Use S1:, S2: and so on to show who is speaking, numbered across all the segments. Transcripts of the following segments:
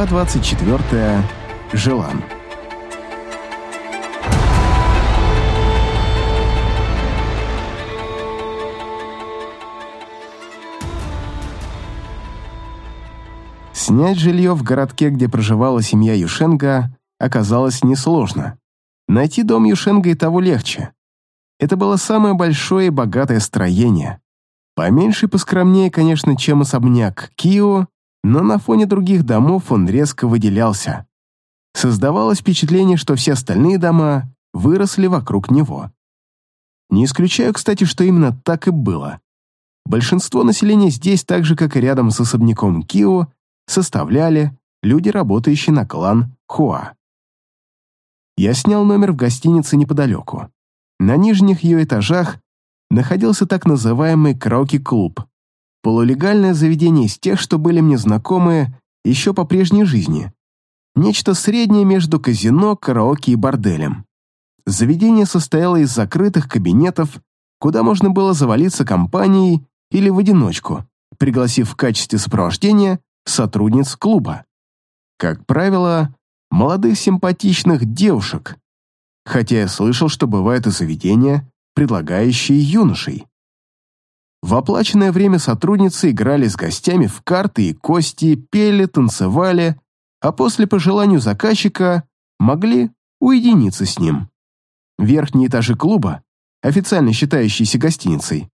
S1: Глава 24. Желан. Снять жилье в городке, где проживала семья Юшенга, оказалось несложно. Найти дом Юшенга и того легче. Это было самое большое и богатое строение. Поменьше и поскромнее, конечно, чем особняк Кио, но на фоне других домов он резко выделялся. Создавалось впечатление, что все остальные дома выросли вокруг него. Не исключаю, кстати, что именно так и было. Большинство населения здесь, так же, как и рядом с особняком Кио, составляли люди, работающие на клан Хуа. Я снял номер в гостинице неподалеку. На нижних ее этажах находился так называемый караоке-клуб, полулегальное заведение из тех, что были мне знакомы еще по прежней жизни. Нечто среднее между казино, караоке и борделем. Заведение состояло из закрытых кабинетов, куда можно было завалиться компанией или в одиночку, пригласив в качестве сопровождения сотрудниц клуба. Как правило, молодых симпатичных девушек, хотя я слышал, что бывают и заведения, предлагающие юношей. В оплаченное время сотрудницы играли с гостями в карты и кости, пели, танцевали, а после по желанию заказчика могли уединиться с ним. Верхние этажи клуба, официально считающиеся гостиницей,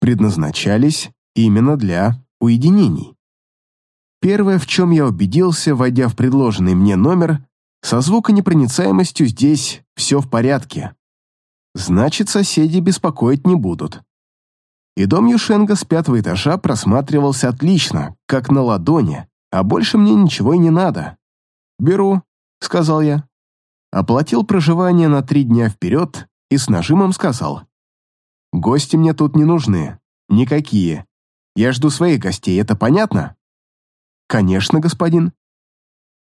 S1: предназначались именно для уединений. Первое, в чем я убедился, войдя в предложенный мне номер, со звуконепроницаемостью здесь все в порядке. Значит, соседи беспокоить не будут. И дом Юшенга с пятого этажа просматривался отлично, как на ладони, а больше мне ничего и не надо. «Беру», — сказал я. Оплатил проживание на три дня вперед и с нажимом сказал. «Гости мне тут не нужны. Никакие. Я жду своих гостей, это понятно?» «Конечно, господин».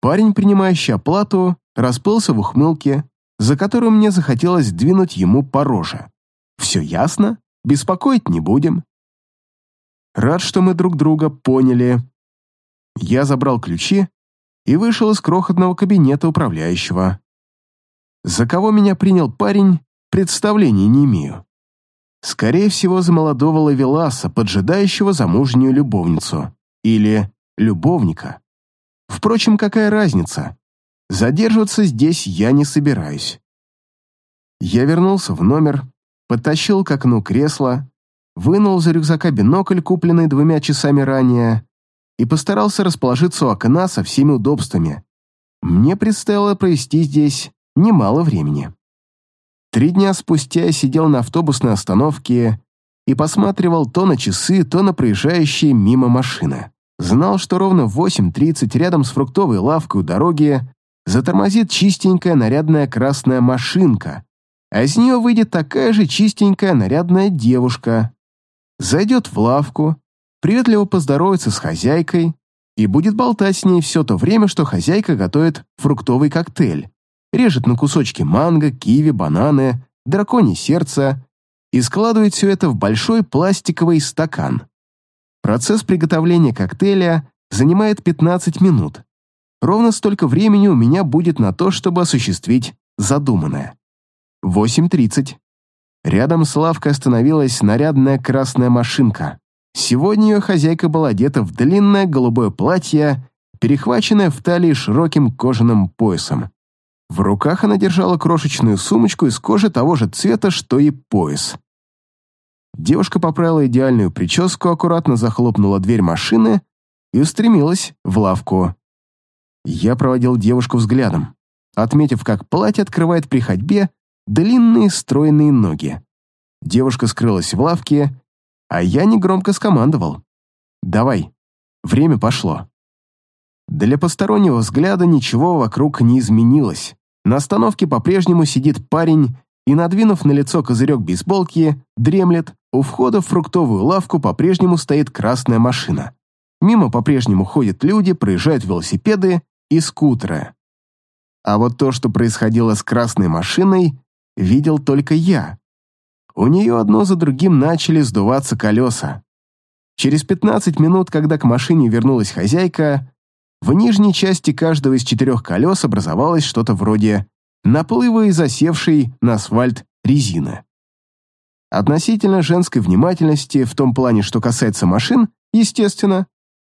S1: Парень, принимающий оплату, расплылся в ухмылке, за которую мне захотелось двинуть ему по роже. «Все ясно? Беспокоить не будем». Рад, что мы друг друга поняли. Я забрал ключи и вышел из крохотного кабинета управляющего. За кого меня принял парень, представления не имею. Скорее всего, за молодого лавеласа, поджидающего замужнюю любовницу. Или любовника. Впрочем, какая разница? Задерживаться здесь я не собираюсь. Я вернулся в номер, подтащил к окну кресло, вынул за рюкзака бинокль, купленный двумя часами ранее, и постарался расположиться у окна со всеми удобствами. Мне предстояло провести здесь немало времени. Три дня спустя я сидел на автобусной остановке и посматривал то на часы, то на проезжающие мимо машины. Знал, что ровно в 8.30 рядом с фруктовой лавкой у дороги затормозит чистенькая нарядная красная машинка, а из нее выйдет такая же чистенькая нарядная девушка. Зайдет в лавку, приветливо поздоровается с хозяйкой и будет болтать с ней все то время, что хозяйка готовит фруктовый коктейль, режет на кусочки манго, киви, бананы, драконье сердце и складывает все это в большой пластиковый стакан. Процесс приготовления коктейля занимает 15 минут. Ровно столько времени у меня будет на то, чтобы осуществить задуманное. 8.30. Рядом с лавкой остановилась нарядная красная машинка. Сегодня ее хозяйка была одета в длинное голубое платье, перехваченное в талии широким кожаным поясом. В руках она держала крошечную сумочку из кожи того же цвета, что и пояс. Девушка поправила идеальную прическу, аккуратно захлопнула дверь машины и устремилась в лавку. Я проводил девушку взглядом, отметив, как платье открывает при ходьбе длинные стройные ноги. Девушка скрылась в лавке, а я негромко скомандовал. «Давай, время пошло». Для постороннего взгляда ничего вокруг не изменилось. На остановке по-прежнему сидит парень и, надвинув на лицо козырек бейсболки, дремлет, у входа в фруктовую лавку по-прежнему стоит красная машина. Мимо по-прежнему ходят люди, проезжают велосипеды и скутеры. А вот то, что происходило с красной машиной, видел только я. У нее одно за другим начали сдуваться колеса. Через 15 минут, когда к машине вернулась хозяйка, в нижней части каждого из четырех колес образовалось что-то вроде наплыва и засевшей на асфальт резины. Относительно женской внимательности в том плане, что касается машин, естественно,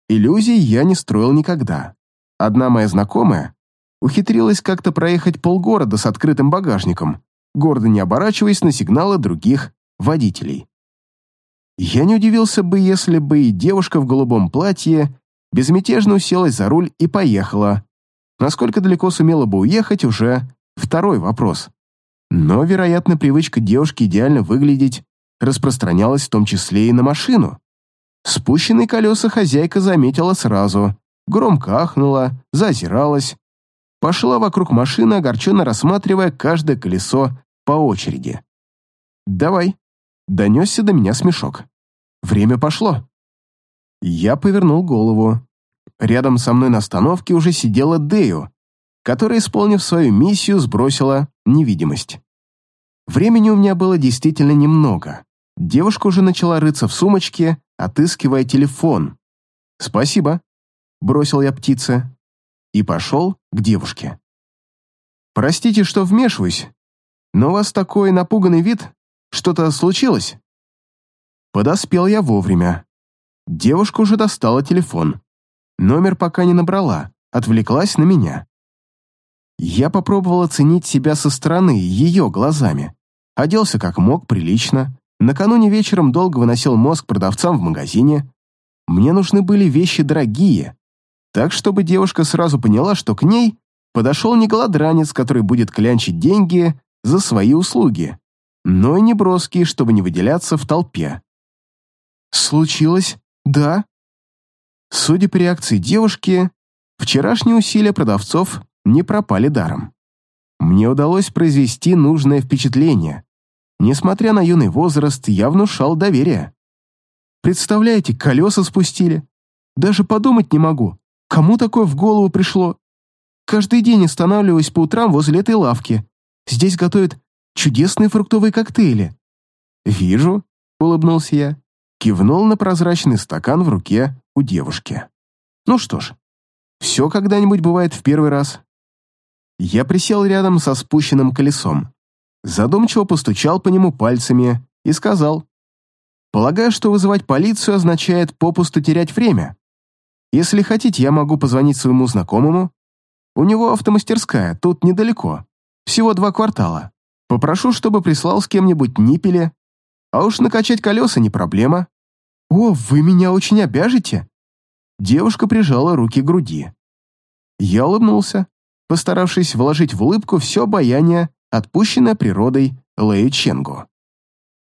S1: иллюзий я не строил никогда. Одна моя знакомая ухитрилась как-то проехать полгорода с открытым багажником, гордо не оборачиваясь на сигналы других водителей. Я не удивился бы, если бы и девушка в голубом платье безмятежно уселась за руль и поехала. Насколько далеко сумела бы уехать, уже второй вопрос. Но, вероятно, привычка девушки идеально выглядеть распространялась в том числе и на машину. Спущенные колеса хозяйка заметила сразу, громко ахнула, зазиралась, пошла вокруг машины, огорченно рассматривая каждое колесо по очереди. «Давай», — донесся до меня смешок. «Время пошло». Я повернул голову. Рядом со мной на остановке уже сидела Дею, которая, исполнив свою миссию, сбросила невидимость. Времени у меня было действительно немного. Девушка уже начала рыться в сумочке, отыскивая телефон. «Спасибо», — бросил я птице и пошел к девушке. «Простите, что вмешиваюсь, но у вас такой напуганный вид. Что-то случилось?» Подоспел я вовремя. Девушка уже достала телефон. Номер пока не набрала, отвлеклась на меня. Я попробовал оценить себя со стороны, ее глазами. Оделся как мог, прилично. Накануне вечером долго выносил мозг продавцам в магазине. Мне нужны были вещи дорогие. Так, чтобы девушка сразу поняла, что к ней подошел не голодранец, который будет клянчить деньги за свои услуги, но и не броский, чтобы не выделяться в толпе. «Случилось, да?» Судя по реакции девушки, вчерашние усилия продавцов не пропали даром. Мне удалось произвести нужное впечатление. Несмотря на юный возраст, я внушал доверие. Представляете, колеса спустили. Даже подумать не могу, кому такое в голову пришло. Каждый день останавливаюсь по утрам возле этой лавки. Здесь готовят чудесные фруктовые коктейли. «Вижу», — улыбнулся я, кивнул на прозрачный стакан в руке у девушки. «Ну что ж, все когда-нибудь бывает в первый раз. Я присел рядом со спущенным колесом, задумчиво постучал по нему пальцами и сказал, «Полагаю, что вызывать полицию означает попусту терять время. Если хотите, я могу позвонить своему знакомому. У него автомастерская, тут недалеко, всего два квартала. Попрошу, чтобы прислал с кем-нибудь ниппели, а уж накачать колеса не проблема». «О, вы меня очень обяжете!» Девушка прижала руки к груди. Я улыбнулся постаравшись вложить в улыбку все обаяние, отпущенное природой Лэю Ченгу.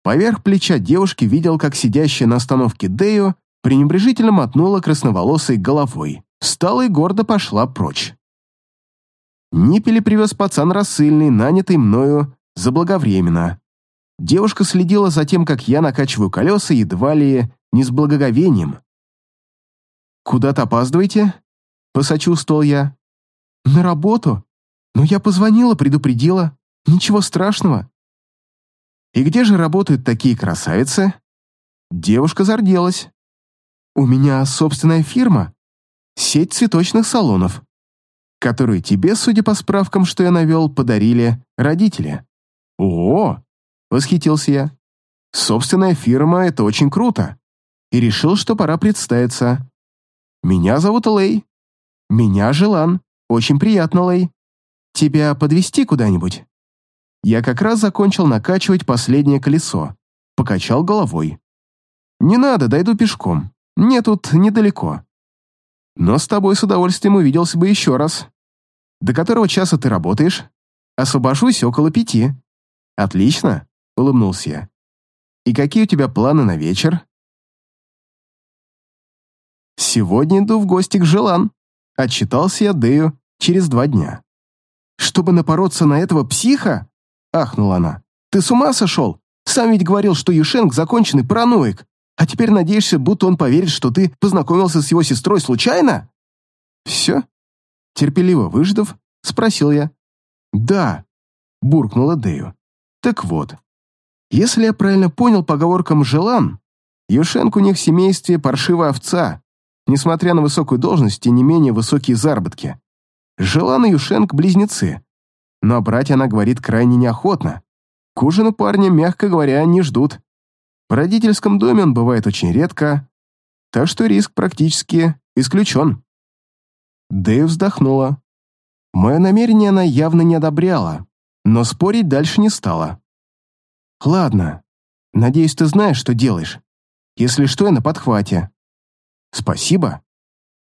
S1: Поверх плеча девушки видел, как сидящая на остановке Дею пренебрежительно мотнула красноволосой головой, встала и гордо пошла прочь. Ниппели привез пацан рассыльный, нанятый мною заблаговременно. Девушка следила за тем, как я накачиваю колеса едва ли не с благоговением. «Куда-то опаздываете?» — посочувствовал я. «На работу? Но я позвонила, предупредила. Ничего страшного». «И где же работают такие красавицы?» Девушка зарделась. «У меня собственная фирма. Сеть цветочных салонов, которую тебе, судя по справкам, что я навел, подарили родители». «О!» — восхитился я. «Собственная фирма — это очень круто». И решил, что пора представиться. «Меня зовут Лэй. Меня Желан. «Очень приятно, Лэй. Тебя подвести куда-нибудь?» Я как раз закончил накачивать последнее колесо. Покачал головой. «Не надо, дойду пешком. Мне тут недалеко. Но с тобой с удовольствием увиделся бы еще раз. До которого часа ты работаешь? Освобожусь около пяти». «Отлично», — улыбнулся я. «И какие у тебя планы на вечер?» «Сегодня иду в гости к Желан», — отчитался я Дэю через два дня. «Чтобы напороться на этого психа?» — ахнула она. «Ты с ума сошел? Сам ведь говорил, что Юшенк законченный параноик, а теперь надеешься, будто он поверит, что ты познакомился с его сестрой случайно?» «Все?» Терпеливо выждав, спросил я. «Да», — буркнула Дэю. «Так вот, если я правильно понял поговоркам Желан, Юшенк у них в семействе паршивая овца, несмотря на высокую должность и не менее высокие заработки. Желан и Юшенк – близнецы. Но брать она говорит крайне неохотно. К ужину парня, мягко говоря, не ждут. В родительском доме он бывает очень редко, так что риск практически исключен. Дэйв вздохнула. Мое намерение она явно не одобряла, но спорить дальше не стала. «Ладно, надеюсь, ты знаешь, что делаешь. Если что, я на подхвате». «Спасибо».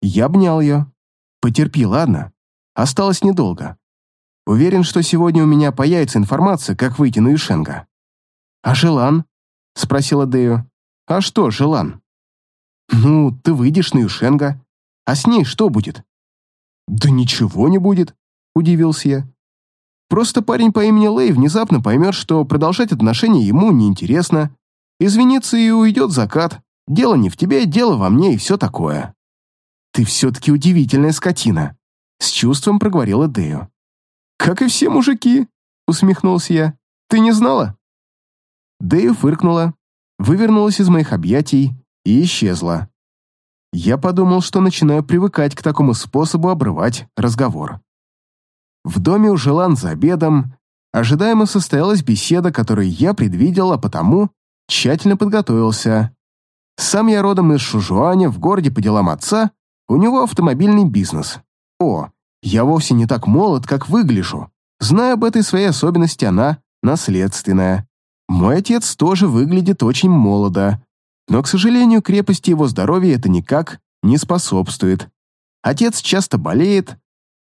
S1: Я обнял ее. «Потерпи, ладно? Осталось недолго. Уверен, что сегодня у меня появится информация, как выйти на Юшенга». «А Желан?» — спросила Дэю. «А что, Желан?» «Ну, ты выйдешь на Юшенга. А с ней что будет?» «Да ничего не будет», — удивился я. «Просто парень по имени Лэй внезапно поймет, что продолжать отношения ему неинтересно, извинится и уйдет закат. Дело не в тебе, дело во мне и все такое». «Ты все-таки удивительная скотина», — с чувством проговорила Дэю. «Как и все мужики», — усмехнулся я. «Ты не знала?» Дэю фыркнула, вывернулась из моих объятий и исчезла. Я подумал, что начинаю привыкать к такому способу обрывать разговор. В доме у Желан за обедом ожидаемо состоялась беседа, которую я предвидел, а потому тщательно подготовился. Сам я родом из Шужуаня, в городе по делам отца, у него автомобильный бизнес. О, я вовсе не так молод, как выгляжу. Знаю об этой своей особенности, она наследственная. Мой отец тоже выглядит очень молодо, но, к сожалению, крепости его здоровья это никак не способствует. Отец часто болеет,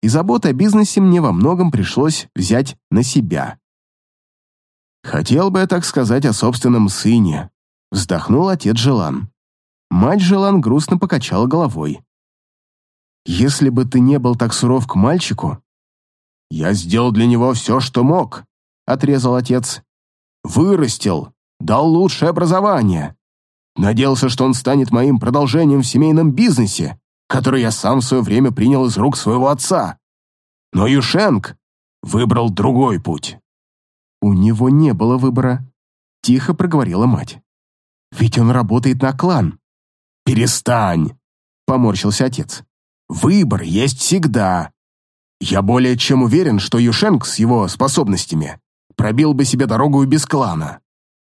S1: и забота о бизнесе мне во многом пришлось взять на себя. «Хотел бы я так сказать о собственном сыне», — вздохнул отец Желан. Мать Желан грустно покачала головой. «Если бы ты не был так суров к мальчику...» «Я сделал для него все, что мог», — отрезал отец. «Вырастил, дал лучшее образование, Надеялся, что он станет моим продолжением в семейном бизнесе, который я сам в свое время принял из рук своего отца. Но Юшенк выбрал другой путь. У него не было выбора, тихо проговорила мать. Ведь он работает на клан. Перестань, поморщился отец. Выбор есть всегда. Я более чем уверен, что Юшенк с его способностями пробил бы себе дорогу и без клана.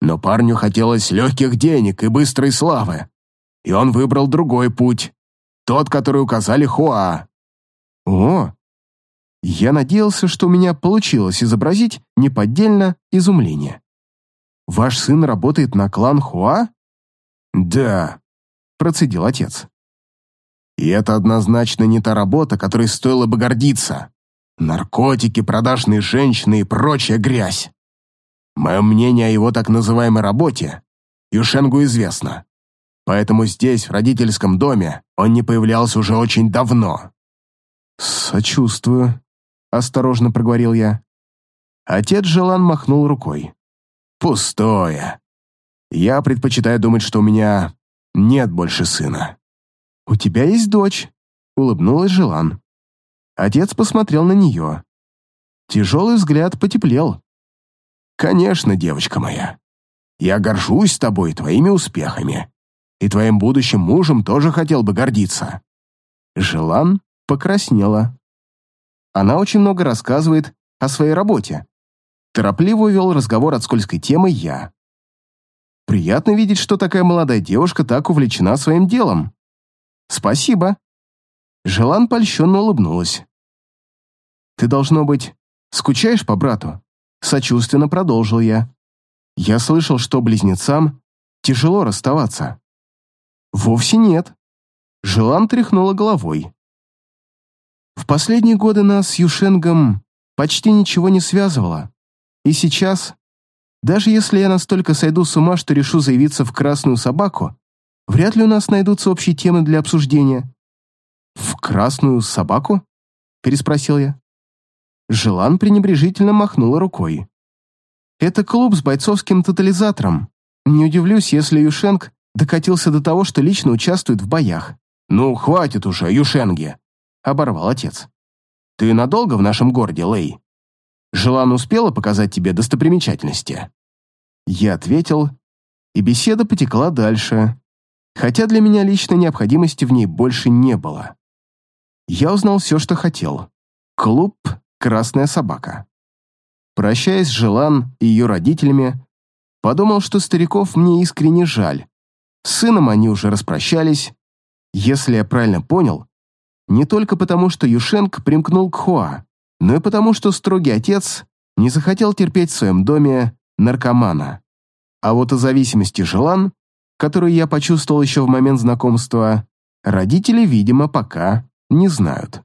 S1: Но парню хотелось легких денег и быстрой славы. И он выбрал другой путь, тот, который указали Хуа. О! Я надеялся, что у меня получилось изобразить неподдельно изумление. Ваш сын работает на клан Хуа? Да, процедил отец. И это однозначно не та работа, которой стоило бы гордиться. Наркотики, продажные женщины и прочая грязь. Мое мнение о его так называемой работе Юшенгу известно. Поэтому здесь, в родительском доме, он не появлялся уже очень давно. «Сочувствую», — осторожно проговорил я. Отец Желан махнул рукой. «Пустое. Я предпочитаю думать, что у меня нет больше сына». «У тебя есть дочь», — улыбнулась Желан. Отец посмотрел на нее. Тяжелый взгляд потеплел. «Конечно, девочка моя. Я горжусь тобой твоими успехами. И твоим будущим мужем тоже хотел бы гордиться». Желан покраснела. Она очень много рассказывает о своей работе. Торопливо увел разговор от скользкой темы я. Приятно видеть, что такая молодая девушка так увлечена своим делом. Спасибо. Желан польщенно улыбнулась. Ты, должно быть, скучаешь по брату? Сочувственно продолжил я. Я слышал, что близнецам тяжело расставаться. Вовсе нет. Желан тряхнула головой. В последние годы нас с Юшенгом почти ничего не связывало. И сейчас, даже если я настолько сойду с ума, что решу заявиться в красную собаку, вряд ли у нас найдутся общие темы для обсуждения. «В красную собаку?» — переспросил я. Желан пренебрежительно махнула рукой. «Это клуб с бойцовским тотализатором. Не удивлюсь, если Юшенг докатился до того, что лично участвует в боях». «Ну, хватит уже, Юшенге!» — оборвал отец. «Ты надолго в нашем городе, Лэй? Желан успела показать тебе достопримечательности?» Я ответил, и беседа потекла дальше. хотя для меня лично необходимости в ней больше не было. Я узнал все, что хотел. Клуб «Красная собака». Прощаясь с Желан и ее родителями, подумал, что стариков мне искренне жаль. С сыном они уже распрощались. Если я правильно понял, не только потому, что Юшенк примкнул к Хуа, но и потому, что строгий отец не захотел терпеть в своем доме наркомана. А вот о зависимости Желан, которую я почувствовал еще в момент знакомства, родители, видимо, пока не знают.